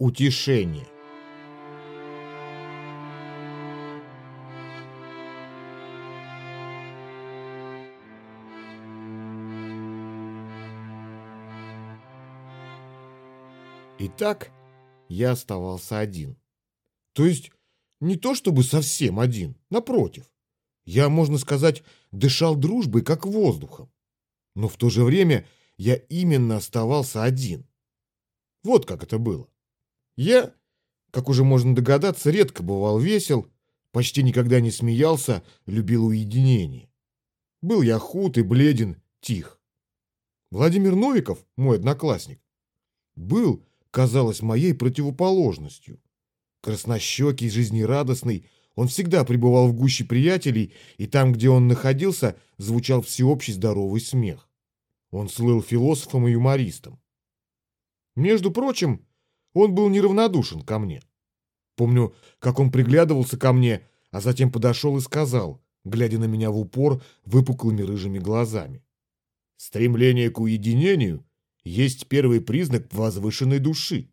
Утешение. Итак, я оставался один. То есть не то чтобы совсем один, напротив. Я, можно сказать, дышал дружбой как воздухом. Но в то же время я именно оставался один. Вот как это было. Я, как уже можно догадаться, редко бывал весел, почти никогда не смеялся, любил уединение. Был я худ и бледен, тих. Владимир Новиков, мой одноклассник, был, казалось, моей противоположностью. Краснощекий, жизнерадостный, он всегда пребывал в гуще приятелей, и там, где он находился, звучал всеобщий здоровый смех. Он слыл философом и юмористом. Между прочим, он был неравнодушен ко мне. Помню, как он приглядывался ко мне, а затем подошел и сказал, глядя на меня в упор выпуклыми рыжими глазами. Стремление к уединению есть первый признак возвышенной души.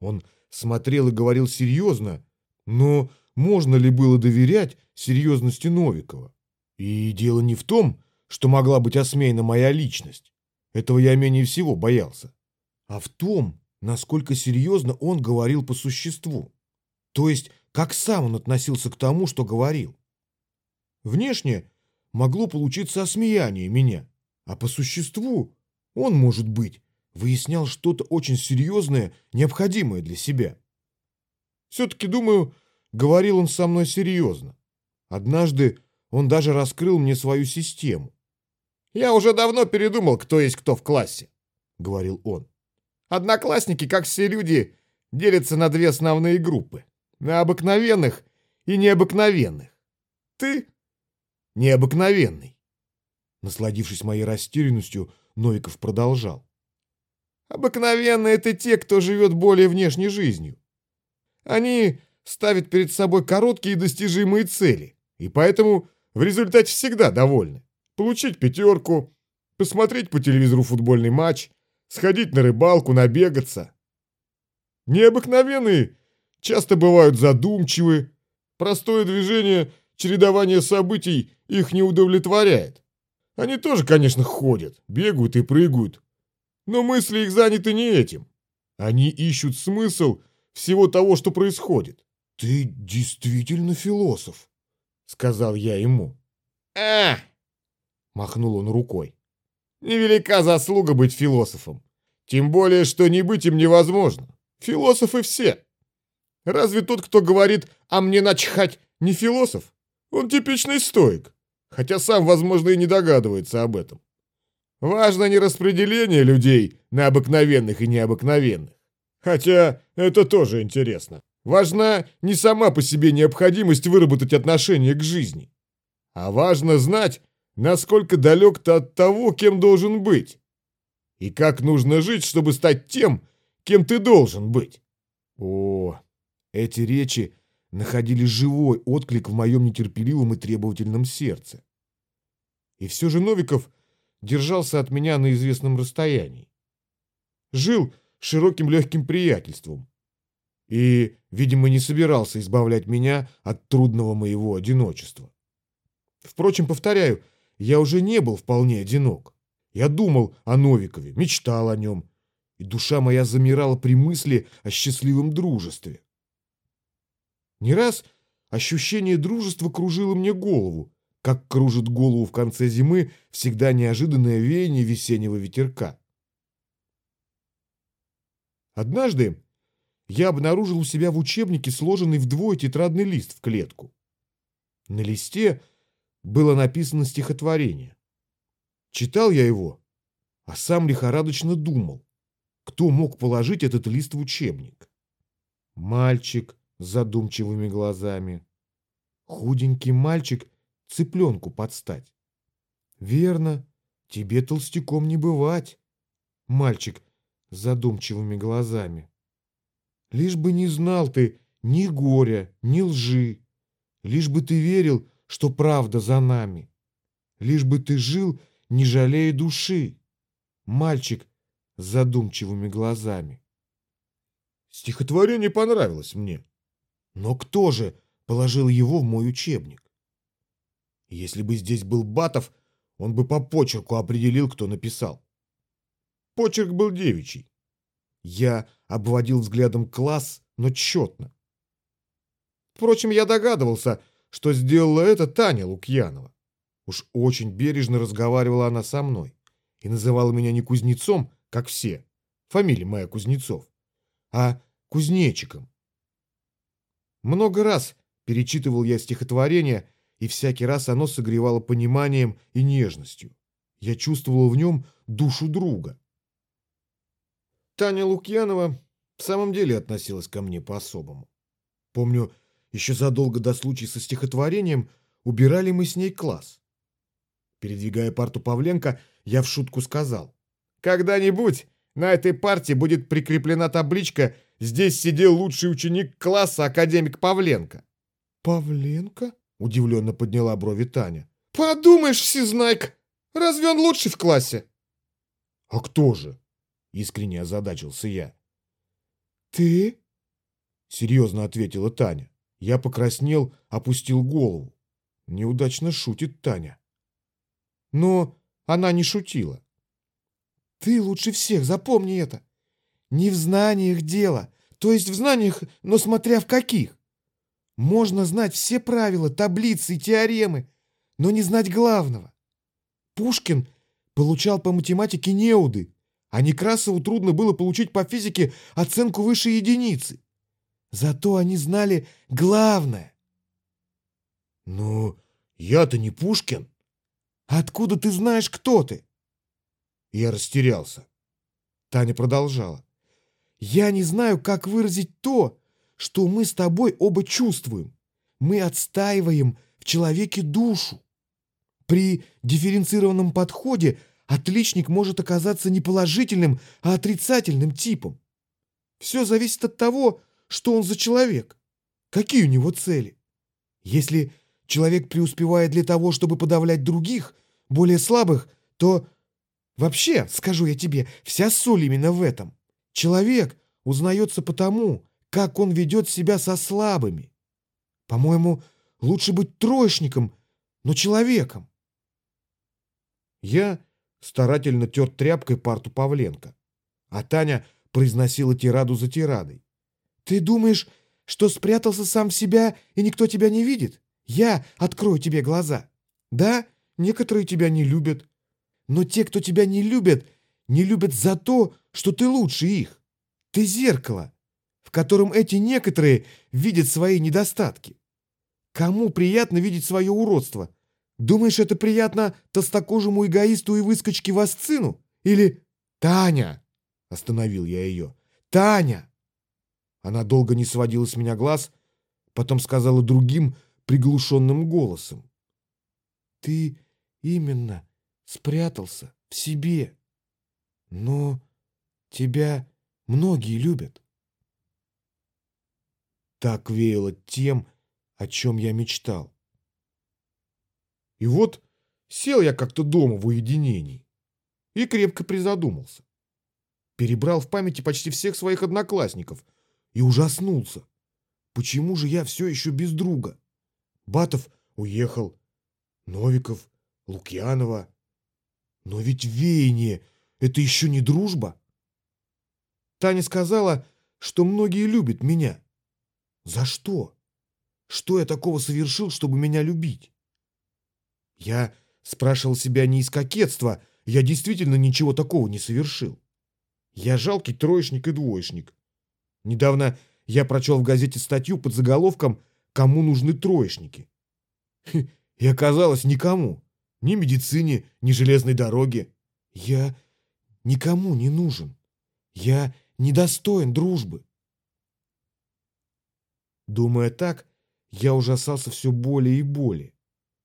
Он смотрел и говорил серьезно, но можно ли было доверять серьезности Новикова? И дело не в том, что могла быть осмеяна моя личность. Этого я менее всего боялся. А в том, насколько серьезно он говорил по существу. То есть, как сам он относился к тому, что говорил. Внешне могло получиться осмеяние меня, а по существу он, может быть, выяснял что-то очень серьезное, необходимое для себя. Все-таки, думаю, говорил он со мной серьезно. Однажды он даже раскрыл мне свою систему. «Я уже давно передумал, кто есть кто в классе», — говорил он. «Одноклассники, как все люди, делятся на две основные группы. На обыкновенных и необыкновенных. Ты необыкновенный». Насладившись моей растерянностью, Новиков продолжал. «Обыкновенные — это те, кто живет более внешней жизнью. Они ставят перед собой короткие и достижимые цели, и поэтому в результате всегда довольны получить пятерку, посмотреть по телевизору футбольный матч, сходить на рыбалку, набегаться. Необыкновенные часто бывают задумчивы, простое движение, чередование событий их не удовлетворяет. Они тоже, конечно, ходят, бегают и прыгают, но мысли их заняты не этим. Они ищут смысл всего того, что происходит. «Ты действительно философ», — сказал я ему. «А, Махнул он рукой. Невелика заслуга быть философом. Тем более, что не быть им невозможно. Философы все. Разве тот, кто говорит «а мне начхать» не философ? Он типичный стоик, хотя сам, возможно, и не догадывается об этом. Важно не распределение людей на обыкновенных и необыкновенных. Хотя это тоже интересно. Важна не сама по себе необходимость выработать отношение к жизни, а важно знать, насколько далек ты от того, кем должен быть. И как нужно жить, чтобы стать тем, кем ты должен быть. О, эти речи находили живой отклик в моем нетерпеливом и требовательном сердце. И все же Новиков держался от меня на известном расстоянии. Жил широким легким приятельством. И, видимо, не собирался избавлять меня от трудного моего одиночества. Впрочем, повторяю, я уже не был вполне одинок. Я думал о Новикове, мечтал о нем, и душа моя замирала при мысли о счастливом дружестве. Не раз ощущение дружества кружило мне голову, как кружит голову в конце зимы всегда неожиданное веяние весеннего ветерка. Однажды я обнаружил у себя в учебнике сложенный вдвое тетрадный лист в клетку. На листе – было написано стихотворение. Читал я его, а сам лихорадочно думал, кто мог положить этот лист в учебник. Мальчик с задумчивыми глазами. Худенький мальчик цыпленку подстать. Верно, тебе толстяком не бывать. Мальчик с задумчивыми глазами. Лишь бы не знал ты ни горя, ни лжи. Лишь бы ты верил, что правда за нами. Лишь бы ты жил, не жалея души. Мальчик с задумчивыми глазами. Стихотворение понравилось мне. Но кто же положил его в мой учебник? Если бы здесь был Батов, он бы по почерку определил, кто написал. Почерк был девичий. Я обводил взглядом класс, но тщетно. Впрочем, я догадывался, что сделала это Таня Лукьянова. Уж очень бережно разговаривала она со мной и называла меня не кузнецом, как все, фамилия моя Кузнецов, а кузнечиком. Много раз перечитывал я стихотворение, и всякий раз оно согревало пониманием и нежностью. Я чувствовал в нем душу друга. Таня Лукьянова в самом деле относилась ко мне по-особому. Помню, еще задолго до случая со стихотворением убирали мы с ней класс. Передвигая парту Павленко, я в шутку сказал. «Когда-нибудь на этой парте будет прикреплена табличка «Здесь сидел лучший ученик класса, академик Павленко». «Павленко?» — удивленно подняла брови Таня. «Подумаешь, всезнайка! Разве он лучший в классе?» «А кто же?» — искренне озадачился я. «Ты?» — серьезно ответила Таня. Я покраснел, опустил голову. Неудачно шутит Таня. Но она не шутила. Ты лучше всех, запомни это. Не в знаниях дело, то есть в знаниях, но смотря в каких. Можно знать все правила, таблицы и теоремы, но не знать главного. Пушкин получал по математике неуды, а Некрасову трудно было получить по физике оценку выше единицы. Зато они знали главное. «Ну, я-то не Пушкин». «Откуда ты знаешь, кто ты?» Я растерялся. Таня продолжала. «Я не знаю, как выразить то, что мы с тобой оба чувствуем. Мы отстаиваем в человеке душу. При дифференцированном подходе отличник может оказаться не положительным, а отрицательным типом. Все зависит от того, что он за человек? Какие у него цели? Если человек преуспевает для того, чтобы подавлять других, более слабых, то... Вообще, скажу я тебе, вся соль именно в этом. Человек узнается потому, как он ведет себя со слабыми. По-моему, лучше быть троечником, но человеком. Я старательно тер тряпкой парту Павленко, а Таня произносила тираду за тирадой. Ты думаешь, что спрятался сам в себя, и никто тебя не видит? Я открою тебе глаза. Да, некоторые тебя не любят. Но те, кто тебя не любят, не любят за то, что ты лучше их. Ты зеркало, в котором эти некоторые видят свои недостатки. Кому приятно видеть свое уродство? Думаешь, это приятно толстокожему эгоисту и выскочке в асцину? Или «Таня!» — остановил я ее. «Таня!» Она долго не сводила с меня глаз, потом сказала другим приглушенным голосом. «Ты именно спрятался в себе, но тебя многие любят». Так веяло тем, о чем я мечтал. И вот сел я как-то дома в уединении и крепко призадумался. Перебрал в памяти почти всех своих одноклассников – и ужаснулся. Почему же я все еще без друга? Батов уехал, Новиков, Лукьянова. Но ведь веяние — это еще не дружба. Таня сказала, что многие любят меня. За что? Что я такого совершил, чтобы меня любить? Я спрашивал себя не из кокетства, я действительно ничего такого не совершил. Я жалкий троечник и двоечник. Недавно я прочел в газете статью под заголовком «Кому нужны троечники?» И оказалось никому. Ни медицине, ни железной дороге. Я никому не нужен. Я недостоин дружбы. Думая так, я ужасался все более и более.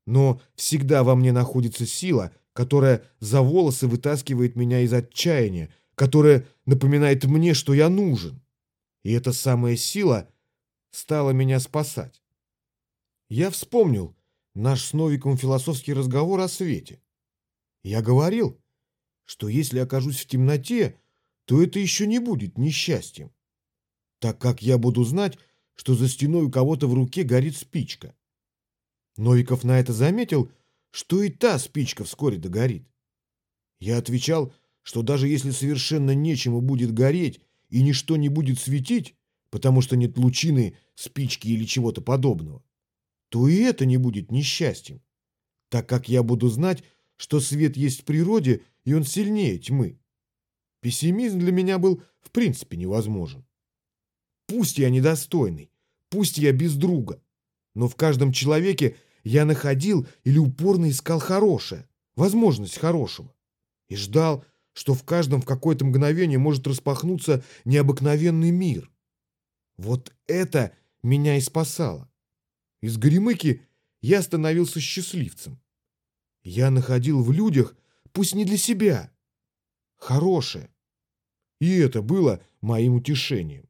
Но всегда во мне находится сила, которая за волосы вытаскивает меня из отчаяния, которая напоминает мне, что я нужен. И эта самая сила стала меня спасать. Я вспомнил наш с Новиком философский разговор о свете. Я говорил, что если окажусь в темноте, то это еще не будет несчастьем. так как я буду знать, что за стеной у кого-то в руке горит спичка. Новиков на это заметил, что и та спичка вскоре догорит. Я отвечал, что даже если совершенно нечему будет гореть и ничто не будет светить, потому что нет лучины, спички или чего-то подобного, то и это не будет несчастьем, так как я буду знать, что свет есть в природе, и он сильнее тьмы. Пессимизм для меня был в принципе невозможен. Пусть я недостойный, пусть я без друга, но в каждом человеке я находил или упорно искал хорошее, возможность хорошего, и ждал, что в каждом в какое-то мгновение может распахнуться необыкновенный мир. Вот это меня и спасало. Из Горемыки я становился счастливцем. Я находил в людях, пусть не для себя, хорошее. И это было моим утешением.